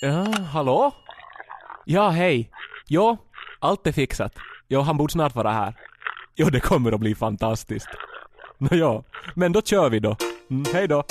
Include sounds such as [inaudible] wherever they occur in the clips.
Ja, hallå? Ja, hej. Jo, allt är fixat. Jo, han borde snart vara här. Jo, det kommer att bli fantastiskt. Nå ja, men då kör vi då. Mm, hej då.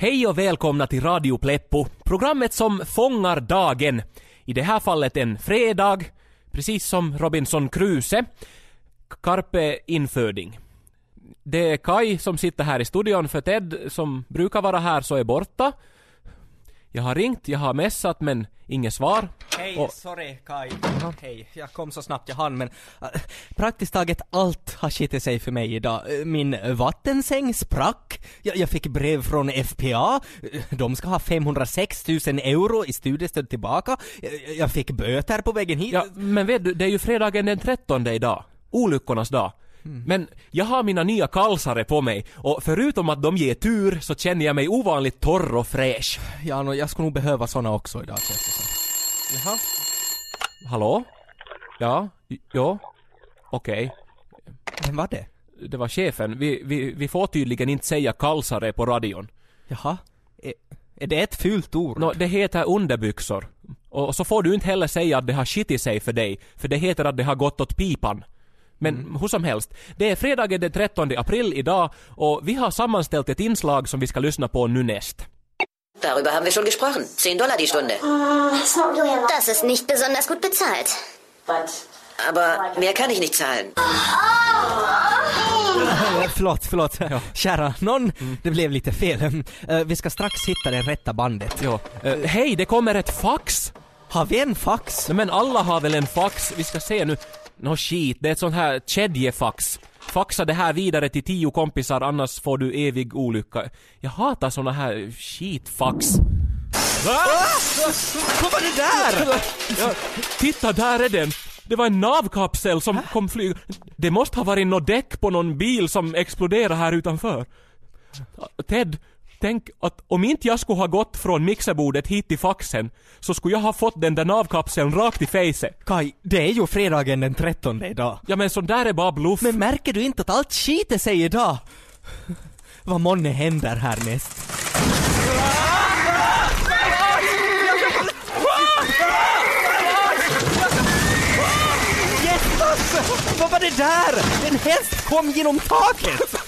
Hej och välkomna till Radio Pleppo, programmet som fångar dagen. I det här fallet en fredag, precis som Robinson Crusoe. Carpe inföding. Det är Kai som sitter här i studion för Ted som brukar vara här så är borta. Jag har ringt, jag har messat men inget svar. Hej, Och- sorry Kai. Hej, jag kom så snabbt jag hann men äh, praktiskt taget allt har skitit sig för mig idag. Äh, Min vattensäng sprack, jag, jag fick brev från FPA, Äh, de ska ha 506 000 euro i studiestöd tillbaka, jag, jag fick böter på vägen hit. Ja, men vet du, det är ju fredagen den 13 idag. Olyckornas dag. Men jag har mina nya kalsare på mig och förutom att de ger tur så känner jag mig ovanligt torr och fräsch. Ja, nå, jag skulle nog behöva såna också idag känns det som. Jaha? Hallå? Ja? Ja? Okej. Vem var det? Det var chefen. Vi, vi, vi får tydligen inte säga kalsare på radion. Jaha? Är, är det ett fult ord? Nå, det heter underbyxor. Och så får du inte heller säga att det har skitit sig för dig, för det heter att det har gått åt pipan. Men hur som helst, det är fredagen den 13 april idag och vi har sammanställt ett inslag som vi ska lyssna på nu näst. Darüber haben wir schon gesprochen. 10 Dollar die Stunde. Das ist nicht besonders gut bezahlt. Aber mehr kann ich nicht zahlen. Eh, [laughs] Förlåt, förlåt. Kära någon, det blev lite fel. Eh, Vi ska strax hitta det rätta bandet. Ja. eh, hej, det kommer ett fax! Har vi en fax? Nej, Men alla har väl en fax? Vi ska se nu. Nå skit, det är ett sånt här kedjefax. Faxa det här vidare till tio kompisar annars får du evig olycka. Jag hatar såna här skitfax. Vad var det där? Ja, titta, där är den! Det var en navkapsel som kom flyg... Det måste ha varit något däck på någon bil som exploderade här utanför. Ted, tänk att om inte jag skulle ha gått från mixerbordet hit till faxen så skulle jag ha fått den där navkapseln rakt i facet. Kai, det är ju fredagen den 13 idag. Ja men sån där är bara bluff. Men märker du inte att allt skiter sig idag? Vad månne händer härnäst? Jättas! Vad var det där? En häst kom genom taket!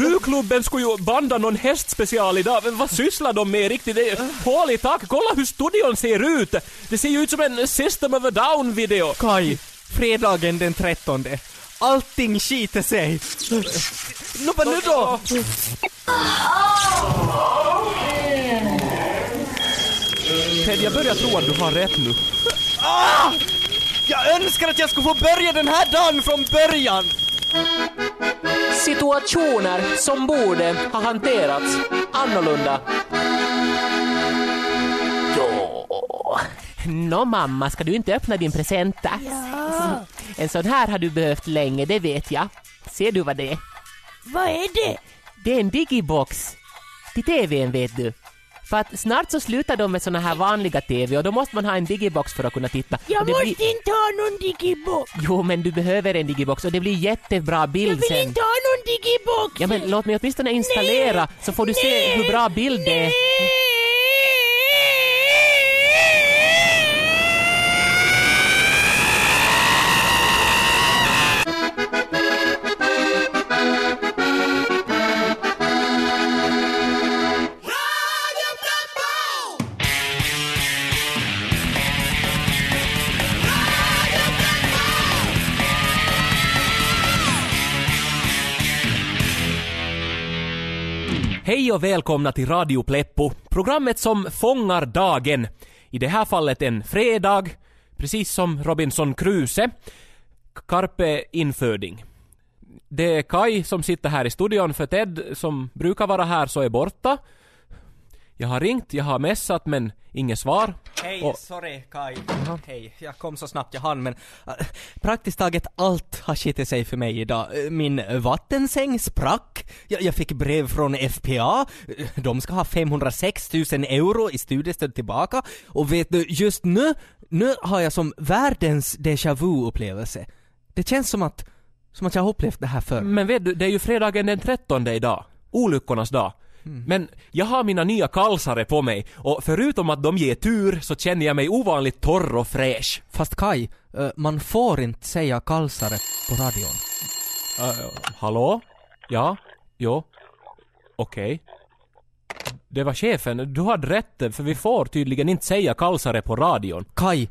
Buklubben skulle ju banda någon hästspecial idag, men vad sysslar de med riktigt? Det är hål i tak. Kolla hur studion ser ut! Det ser ju ut som en System of a Down-video. Kaj, fredagen den 13. Allting skiter sig. Nå, vad nu då? Ted, jag börjar tro att du har rätt nu. Ah! Jag önskar att jag skulle få börja den här dagen från början! Situationer som borde ha hanterats annorlunda. Jo. Nå mamma, ska du inte öppna din present då? En sån här har du behövt länge, det vet jag. Ser du vad det är? Vad är det? Det är en digibox. Till TVn vet du. För att snart så slutar de med såna här vanliga TV och då måste man ha en digibox för att kunna titta. Jag måste blir... inte ha någon digibox. Jo, men du behöver en digibox och det blir jättebra Jag bild vill sen. inte ha någon digibox. Ja, men låt mig åtminstone installera så får du se Nej. hur bra bild det är. Hej och välkomna till Radio Pleppo, programmet som fångar dagen. I det här fallet en fredag, precis som Robinson Crusoe. Carpe inföding. Det är Kai som sitter här i studion för Ted som brukar vara här så är borta. Jag har ringt, jag har messat men inget svar. Hej, Och- sorry Kai. Hej, jag kom så snabbt jag hann men äh, praktiskt taget allt har skitit sig för mig idag. Äh, Min vattensäng sprack, jag, jag fick brev från FPA, Äh, de ska ha 506 000 euro i studiestöd tillbaka och vet du, just nu, nu har jag som världens déjà vu-upplevelse. Det känns som att, som att jag har upplevt det här förr. Men vet du, det är ju fredagen den 13 idag. Olyckornas dag. Mm. Men jag har mina nya kalsare på mig och förutom att de ger tur så känner jag mig ovanligt torr och fräsch. Fast Kai, äh, man får inte säga kalsare på radion. Uh, hallå? Ja? Jo? Okej. Det var chefen, du hade rätt för vi får tydligen inte säga kalsare på radion. Kai,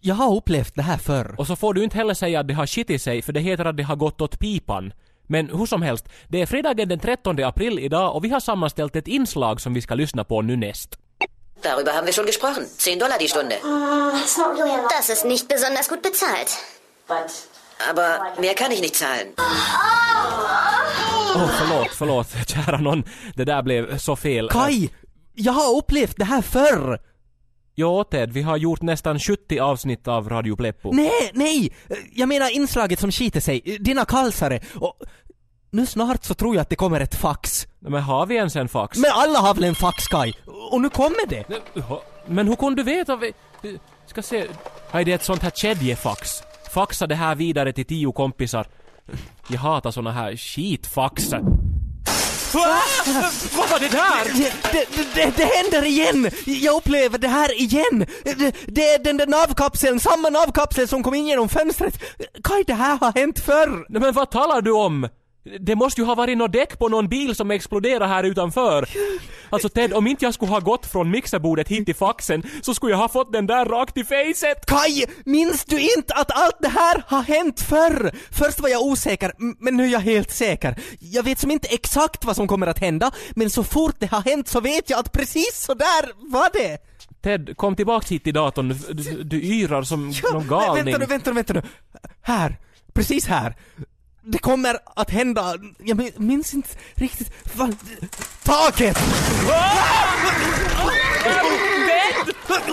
jag har upplevt det här förr. Och så får du inte heller säga att det har skitit sig för det heter att det har gått åt pipan. Men hur som helst, det är fredagen den 13 april idag och vi har sammanställt ett inslag som vi ska lyssna på nu näst. Darüber haben wir schon gesprochen. 10 Dollar die Stunde. Das ist nicht besonders gut bezahlt. Aber mehr kann ich nicht zahlen. Åh, förlåt, förlåt, [laughs] kära någon. Det där blev så fel. Kai! Jag har upplevt det här förr! Jo, Ted, vi har gjort nästan 70 avsnitt av Radio Pleppo. Nej, nej! Jag menar inslaget som skiter sig, dina kalsare och... Nu snart så tror jag att det kommer ett fax. Men har vi ens en fax? Men alla har väl en fax Kai? Och nu kommer det! Men hur kunde du veta? Vi... Ska se... Nej, det är ett sånt här kedjefax. Faxa det här vidare till tio kompisar. Jag hatar såna här skitfax. Vad var det där? Det, det, det, det händer igen! Jag upplever det här igen! Det, det är den där navkapseln, samma navkapsel som kom in genom fönstret. Kai, det här har hänt förr! Nej, Men vad talar du om? Det måste ju ha varit något däck på någon bil som exploderade här utanför. Alltså Ted, om inte jag skulle ha gått från mixerbordet hit till faxen så skulle jag ha fått den där rakt i facet. Kai, minns du inte att allt det här har hänt förr? Först var jag osäker, men nu är jag helt säker. Jag vet som inte exakt vad som kommer att hända, men så fort det har hänt så vet jag att precis så där var det! Ted, kom tillbaks hit till datorn. Du, du, yrar som Ja, någon galning. Vänta nu, vänta nu, vänta nu. Här, precis här. Det kommer att hända, jag minns inte riktigt, vad... Taket! Ted! Ted!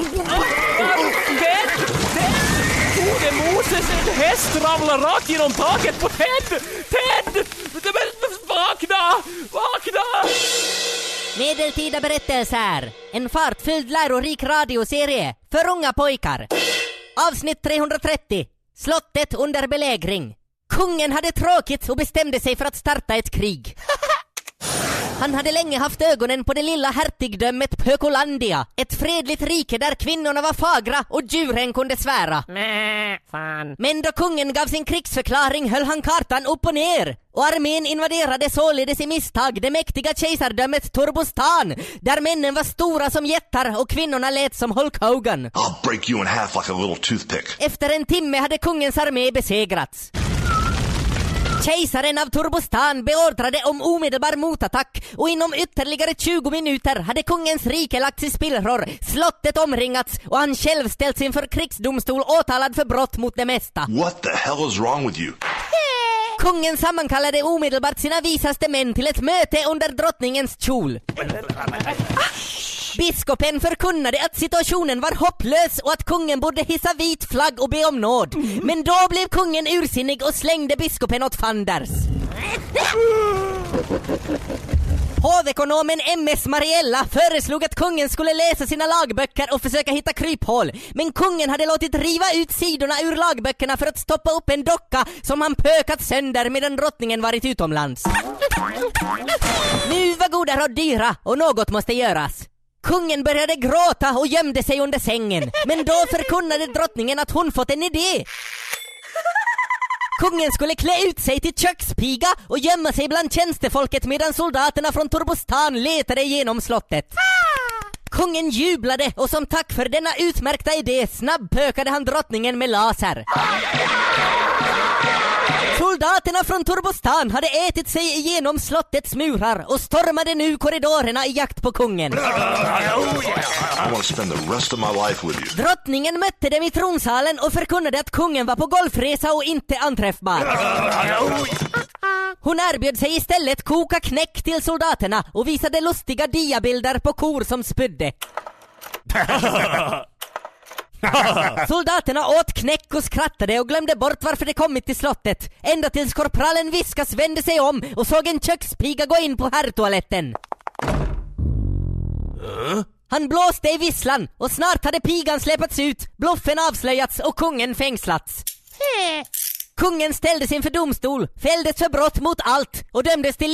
Gode Moses, en häst ramlar rakt genom taket på Ted! Ted! Vakna! Vakna! Medeltida berättelser. En fartfylld lärorik radioserie för unga pojkar. Avsnitt 330. Slottet under belägring. Kungen hade tråkigt och bestämde sig för att starta ett krig. [laughs] Han hade länge haft ögonen på det lilla hertigdömet Pökolandia, ett fredligt rike där kvinnorna var fagra och djuren kunde svära. Nä, fan. Men då kungen gav sin krigsförklaring höll han kartan upp och ner och armén invaderade således i misstag det mäktiga kejsardömet Turbostan där männen var stora som jättar och kvinnorna lät som Hulk Hogan. I'll break you in half like a little toothpick. Efter en timme hade kungens armé besegrats. Kejsaren av Turbostan beordrade om omedelbar motattack och inom ytterligare 20 minuter hade kungens rike lagts i spillror, slottet omringats och han själv ställts inför krigsdomstol åtalad för brott mot det mesta. What the hell is wrong with you? Kungen sammankallade omedelbart sina visaste män till ett möte under drottningens kjol. Biskopen förkunnade att situationen var hopplös och att kungen borde hissa vit flagg och be om nåd. Men då blev kungen ursinnig och slängde biskopen åt fanders. Hovekonomen MS Mariella föreslog att kungen skulle läsa sina lagböcker och försöka hitta kryphål. Men kungen hade låtit riva ut sidorna ur lagböckerna för att stoppa upp en docka som han pökat sönder medan drottningen varit utomlands. Nu var goda råd dyra och något måste göras. Kungen började gråta och gömde sig under sängen. Men då förkunnade drottningen att hon fått en idé. Kungen skulle klä ut sig till kökspiga och gömma sig bland tjänstefolket medan soldaterna från Turbostan letade igenom slottet. Kungen jublade och som tack för denna utmärkta idé snabbpökade han drottningen med laser. Soldaterna från Turbostan hade ätit sig igenom slottets murar och stormade nu korridorerna i jakt på kungen. Drottningen mötte dem i tronsalen och förkunnade att kungen var på golfresa och inte anträffbar. Hon erbjöd sig istället koka knäck till soldaterna och visade lustiga diabilder på kor som spydde. [laughs] [laughs] Soldaterna åt knäck och skrattade och glömde bort varför de kommit till slottet. Ända tills korpralen Viskas vände sig om och såg en kökspiga gå in på herrtoaletten. Han blåste i visslan och snart hade pigan släpats ut, bluffen avslöjats och kungen fängslats. Kungen ställdes inför domstol, fälldes för brott mot allt och dömdes till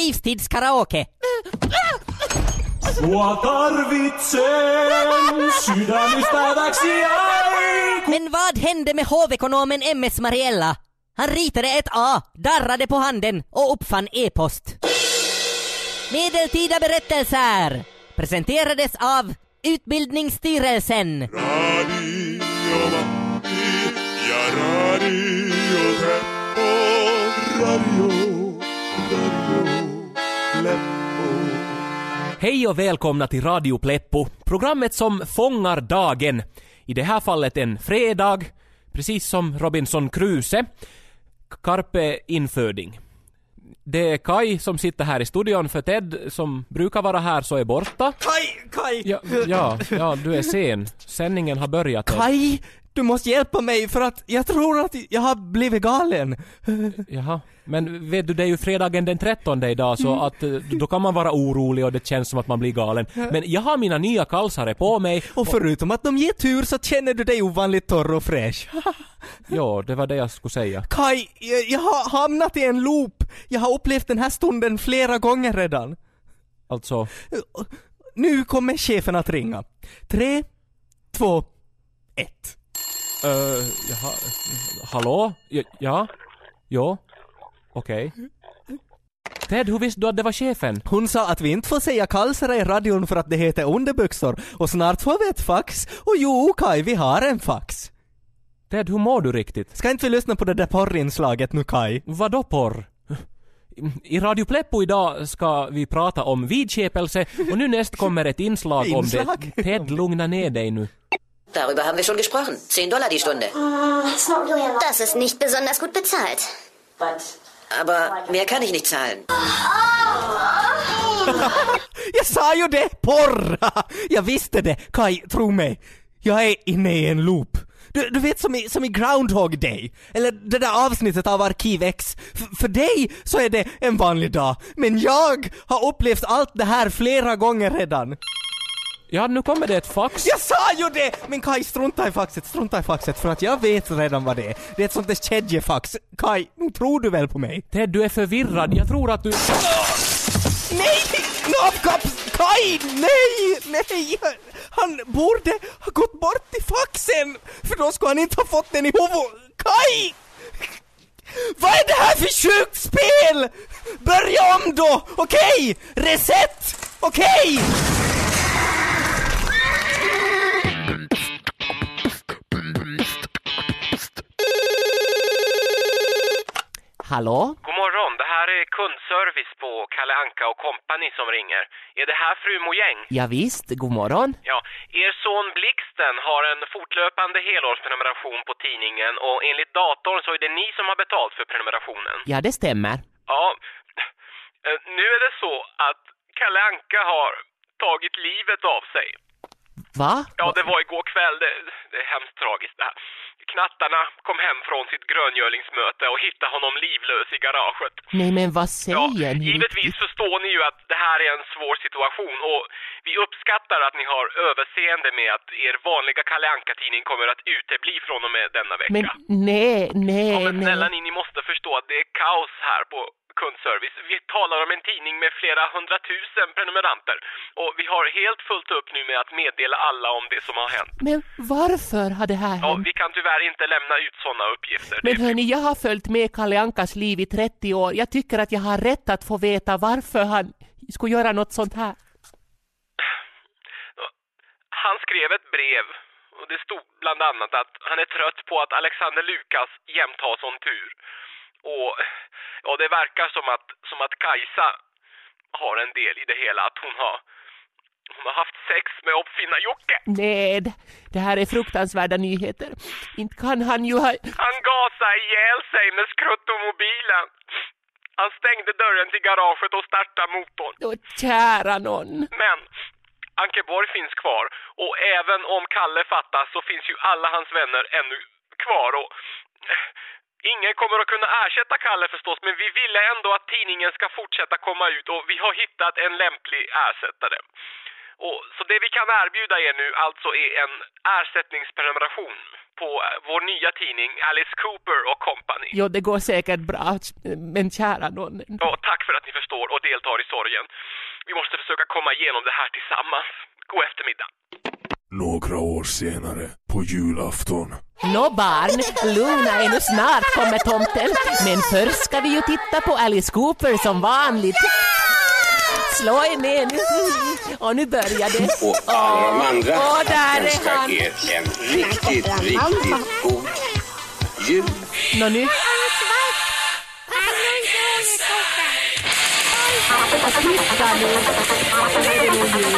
livstidskaraoke. Men vad hände med hovekonomen MS Mariella? Han ritade ett A, darrade på handen och uppfann e-post. Medeltida berättelser presenterades av Utbildningsstyrelsen. Hej och välkomna till Radio Pleppo, programmet som fångar dagen. I det här fallet en fredag, precis som Robinson Crusoe. Carpe inföding. Det är Kai som sitter här i studion för Ted som brukar vara här så är borta. Kaj, Kaj! Ja, ja, ja du är sen. Sändningen har börjat. Ted. Kaj! Du måste hjälpa mig för att jag tror att jag har blivit galen. Jaha. Men vet du, det är ju fredagen den 13 idag så att eh, då kan man vara orolig och det känns som att man blir galen. Men jag har mina nya kalsare på mig. Och förutom att de ger tur så känner du dig ovanligt torr och fräsch. [laughs] Ja, det var det jag skulle säga. Kaj, jag, jag har hamnat i en loop. Jag har upplevt den här stunden flera gånger redan. Alltså, Nu kommer chefen att ringa. Tre, två, ett. uh, jaha, hallå? Ja? Ja? Jo? Okej. Ted, hur visste du att det var chefen? Hon sa att vi inte får säga kalsare i radion för att det heter underbyxor och snart får vi ett fax. Och jo, Kaj, vi har en fax. Ted, hur mår du riktigt? Ska inte vi lyssna på det där porrinslaget nu, Kaj? Vadå porr? I Radio Pleppo idag ska vi prata om vidskepelse och nu näst kommer ett inslag om Inslag? det. Ted, lugna ner dig nu. Darüber haben wir schon gesprochen. 10 Dollar die Stunde. Das ist nicht besonders gut bezahlt. Aber mehr kann ich nicht zahlen. [laughs] Jag sa ju det! Porr! Jag visste det! Kaj, tro mig. Jag är inne i en loop. Du, du vet som i, som i Groundhog Day, eller det där avsnittet av Arkiv X. F- för dig så är det en vanlig dag, men jag har upplevt allt det här flera gånger redan. Ja, nu kommer det ett fax. Jag sa ju det! Men Kaj, strunta i faxet, strunta i faxet för att jag vet redan vad det är. Det är ett sånt där kedjefax. Kaj, nu tror du väl på mig? Ted, du är förvirrad. Jag tror att du... Nej! Knapkaps! Kaj! Nej! Nej! Han borde ha gått bort till faxen! För då skulle han inte ha fått den i huvudet. Kaj! Vad är det här för sjukt spel? Börja om då! Okej? Reset! Okej? Hallå? God morgon, det här är kundservice på Kalle Anka och Company som ringer. Är det här fru Mojäng? Ja, visst, god morgon. Ja, er son Blixten har en fortlöpande helårsprenumeration på tidningen och enligt datorn så är det ni som har betalt för prenumerationen. Ja, det stämmer. Ja, eh, nu är det så att Kalle Anka har tagit livet av sig. Va? Ja, det var igår kväll. Det, det är hemskt tragiskt det här. Knattarna kom hem från sitt gröngölingsmöte och hittade honom livlös i garaget. Nej, men vad Ja, säger ni? givetvis förstår ni ju att det här är en svår situation och vi uppskattar att ni har överseende med att er vanliga Kalle Anka-tidning kommer att utebli från och med denna vecka. Men nej, nej, ja, men snälla nej. ni, ni måste förstå att det är kaos här på kundservice. Vi talar om en tidning med flera hundratusen prenumeranter och vi har helt fullt upp nu med att meddela alla om det som har hänt. Men varför har det här Ja, hänt? vi kan tyvärr inte lämna ut sådana uppgifter. Men hörni, jag har följt med Kalle Ankas liv i 30 år. Jag tycker att jag har rätt att få veta varför han skulle göra något sånt här. Han skrev ett brev och det stod bland annat att han är trött på att Alexander Lukas jämt har sån tur. Och ja, det verkar som att, som att Kajsa har en del i det hela. Att hon har, hon har haft sex med uppfinnar-Jocke. Nej, det- här är fruktansvärda nyheter. Inte kan han ju ha... Han gasade ihjäl sig med skruttomobilen. Han stängde dörren till garaget och startade motorn. Åh, kära någon. Men Ankeborg finns kvar och även om Kalle fattas så finns ju alla hans vänner ännu kvar och ingen kommer att kunna ersätta Kalle förstås men vi ville ändå att tidningen ska fortsätta komma ut och vi har hittat en lämplig ersättare. Och, så det vi kan erbjuda er nu alltså är en ersättningsprenumeration på eh, vår nya tidning Alice Cooper och Company. Jo, det går säkert bra, men kära någon. Ja, tack för att ni förstår och deltar i sorgen. Vi måste försöka komma igenom det här tillsammans. God eftermiddag. Några år senare, på julafton. Nå barn, lugna er nu snart kommer tomten. Men först ska vi ju titta på Alice Cooper som vanligt. Slå er ner nu. Och nu börjar det. Och alla de andra Åh, där är han. er en riktigt, riktigt god jul. Nå nu. Titta nu. Nu är det nog jul.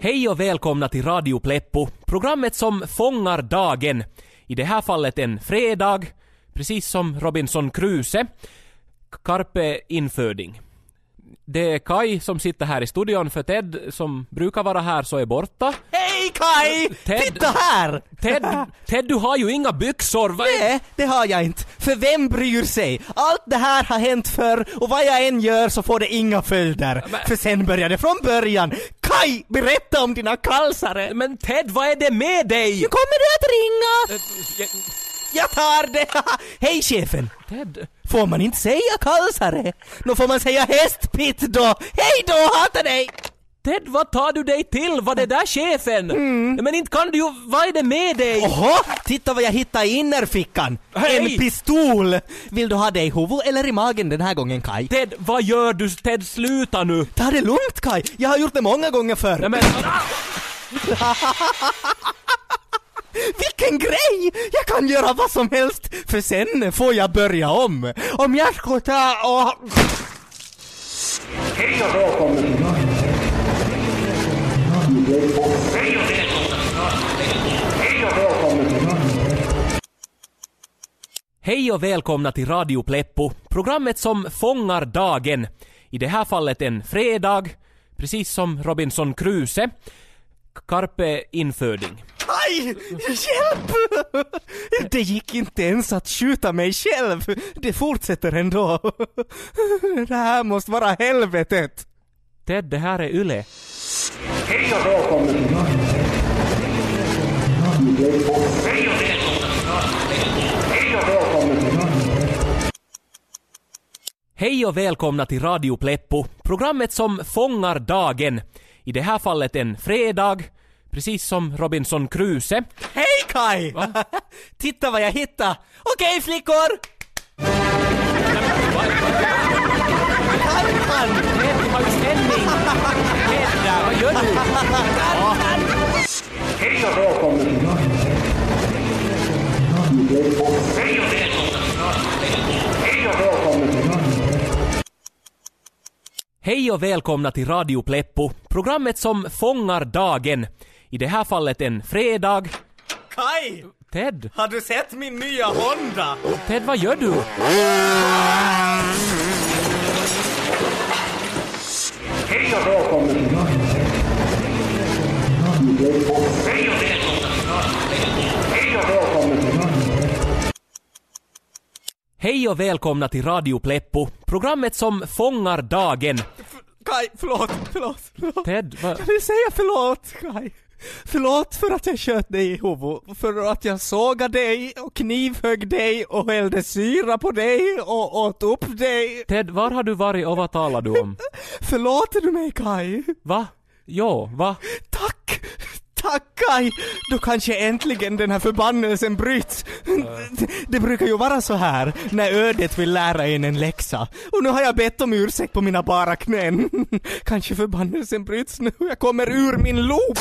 Hej och välkomna till Radio Pleppo, programmet som fångar dagen. I det här fallet en fredag, precis som Robinson Crusoe. Carpe inföding. Det är Kai som sitter här i studion för Ted som brukar vara här så är borta. Hej Kai! Ted- Titta här! Ted, Ted du har ju inga byxor! Är- Nej, det har jag inte. För vem bryr sig? Allt det här har hänt förr och vad jag än gör så får det inga följder. För sen börjar det från början. Kai, berätta om dina kalsare! Men Ted, vad är det med dig? Nu kommer du att ringa! Jag tar det! [laughs] Hej chefen! Ted? Får man inte säga kalsare? Då får man säga hästpitt då! Hej då, hatar dig! Ted, vad tar du dig till? Var det där chefen? Men inte kan du ju... Vad är det med dig? Oho, titta vad jag hittade i innerfickan! Hej! En pistol! Vill du ha det i huvudet eller i magen den här gången Kai? Ted, vad gör du? Ted, sluta nu! Ta det lugnt Kai, jag har gjort det många gånger förr. Nej, men... [laughs] Vilken grej! Jag kan göra vad som helst, för sen får jag börja om. Om jag ska ta och... Hej och välkommen till Hej och Hej och välkommen till Hej och välkomna till Radio Pleppo, programmet som fångar dagen. I det här fallet en fredag, precis som Robinson Crusoe. Carpe inföding. Aj! Hjälp! Det gick inte ens att skjuta mig själv. Det fortsätter ändå. Det här måste vara helvetet. Ted, det här är Yle. Hej och välkommen till Hej och Hej och välkommen Hej och välkomna till Radio Pleppo, programmet som fångar dagen. I det här fallet en fredag, precis som Robinson Crusoe. Hej Kai! [laughs] Titta vad jag hittade! Okej flickor! Ted, du har ju ställning! Ted, vad gör du? Hej och välkommen till Hej och Hej och välkommen till Hej och välkomna till Radio Pleppo, programmet som fångar dagen. I det här fallet en fredag. Kai! Ted, Har du sett min nya Honda? Ted vad gör du? Hej och välkommen till Hej och Hej och välkommen till Hej och välkomna till Radio Pleppo, programmet som fångar dagen. Kai, förlåt, förlåt, förlåt. Ted, vad... Jag vill säga förlåt, Kai. Förlåt för att jag sköt dig i huvudet, för att jag sågade dig och knivhögg dig och hällde syra på dig och åt upp dig. Ted, var har du varit och vad talar du om? Förlåter du mig Kai? Va? Jo, va? Tack! Tack Kaj! Då kanske äntligen den här förbannelsen bryts. Det, det brukar ju vara så här när ödet vill lära en en läxa. Och nu har jag bett om ursäkt på mina bara knän. Kanske förbannelsen bryts nu jag kommer ur min loop.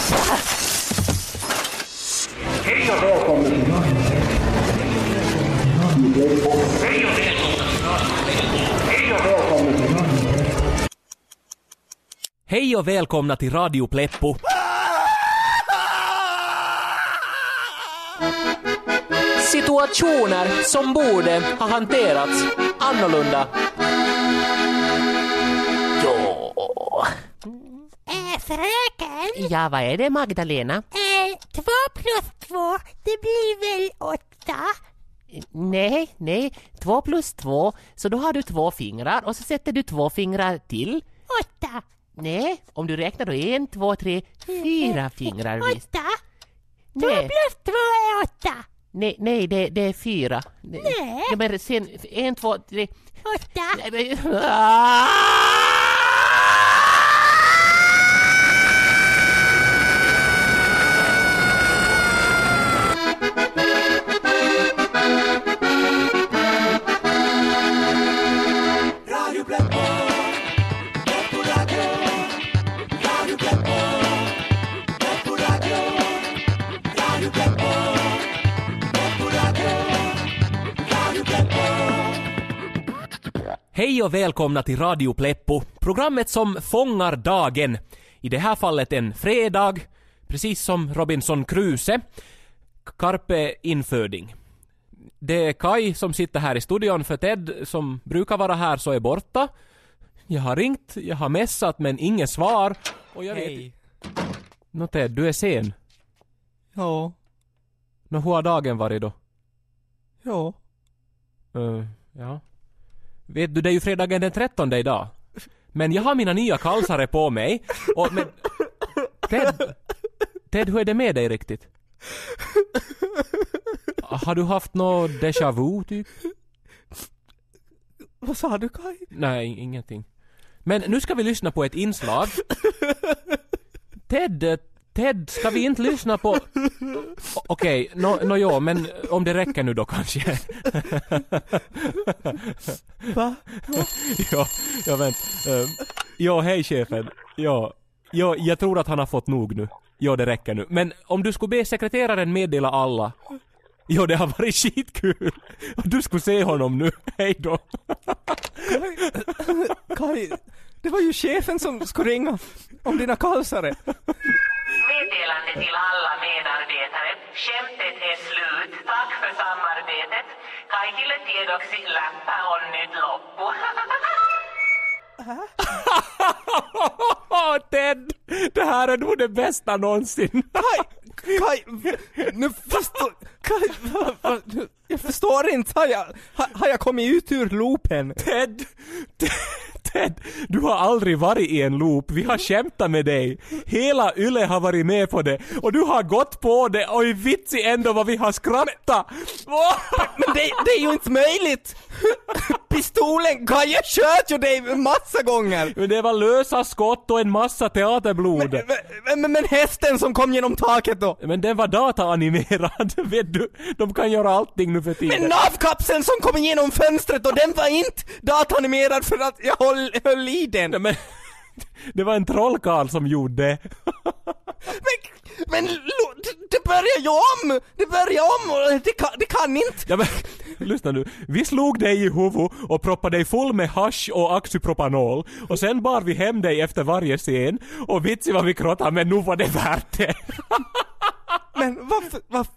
Hej och välkommen Hej och välkomna till Radio Pleppo! Situationer som borde ha hanterats annorlunda. Ja. Äh, fröken? Ja, vad är det Magdalena? Äh, två plus två, det blir väl åtta? Nej, nej. Två plus två, så då har du två fingrar och så sätter du två fingrar till. Åtta. Nej, om du räknar då en, två, tre, fyra fingrar visst. Åtta? Två plus två är åtta. Nej, nej det, det är fyra. Nej. Ja, men sen, en, två, tre... Åtta. [laughs] Hej och välkomna till Radio Pleppo, programmet som fångar dagen. I det här fallet en fredag, precis som Robinson Crusoe. Carpe inföding. Det är Kai som sitter här i studion för Ted som brukar vara här så är borta. Jag har ringt, jag har messat men inget svar. Och jag vet Hej. Nå Ted, du är sen. Ja. Nå hur har dagen varit då? Ja. Eh, ja. Vet du, det är ju fredagen den 13 idag. Men jag har mina nya kalsare på mig och men... Ted, Ted, hur är det med dig riktigt? Har du haft nå déjà vu typ? Vad sa du Kaj? Nej, ingenting. Men nu ska vi lyssna på ett inslag. Ted, Ted, ska vi inte lyssna på... Okej, nå no, ja, men om det räcker nu då kanske. Va? ja, ja vänt. Uh, ja, hej chefen. Ja, ja, jag tror att han har fått nog nu. Ja, det räcker nu. Men om du skulle be sekreteraren meddela alla. Ja, det har varit skitkul. Du skulle se honom nu. Hej då. Kaj, det var ju chefen som skulle ringa om dina kalsare. Till alla medarbetare. Skämtet är slut. Tack för samarbetet. Kaikille tiedoksi läppä on nyt loppu. [laughs] Ted! Det här är nog det bästa någonsin. Kaj, Kaj, nu förstår... Kaj, jag förstår inte. Har jag, har jag kommit ut ur loopen? Ted! Ted! Ted! Du har aldrig varit i en loop. Vi har skämtat med dig. Hela Yle har varit med på det. Och du har gått på det. Oj vitsi ändå vad vi har skrattat. [laughs] Men det, det är ju inte möjligt! Pistolen, Kaj, jag sköt ju dig massa gånger! Men det var lösa skott och en massa teaterblod. Men, Men, men, men hästen som kom genom taket då? den var dataanimerad. [laughs] Vet du? De kan göra allting nu för tiden. Men navkapseln som kom igenom fönstret och den var inte datanimerad för att jag höll, höll i den. Men, [laughs] det var en trollkarl som gjorde det. Men, men det- börjar ju om! Det börjar om och det kan, det kan inte! Ja men, [laughs] lyssna nu. Vi slog dig i huvudet och proppade dig full med hasch och oxypropanol och sen bar vi hem dig efter varje scen och vitsi vad vi krottade men nu var det värt det. [laughs] Men varför, varför,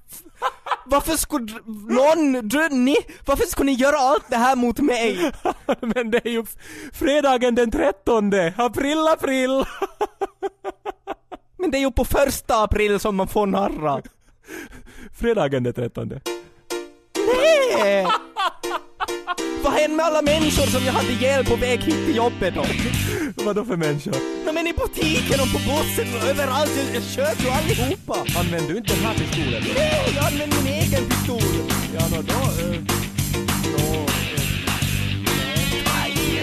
varför skulle någon, du, ni, varför skulle ni göra allt det här mot mig? [laughs] men det är ju fredagen den 13 april april. Men det är ju på första april som man får narra. fredagen den 13. Nej! Vad hände med alla människor som jag hade ihjäl på väg hit till jobbet då? Vadå för människor? men i butiken och på bussen och överallt. Jag sköt ju allihopa. Använder du inte den här pistolen? Nej, jag använder min egen pistol. Ja, nå då... Eh, då eh, nej. Aj!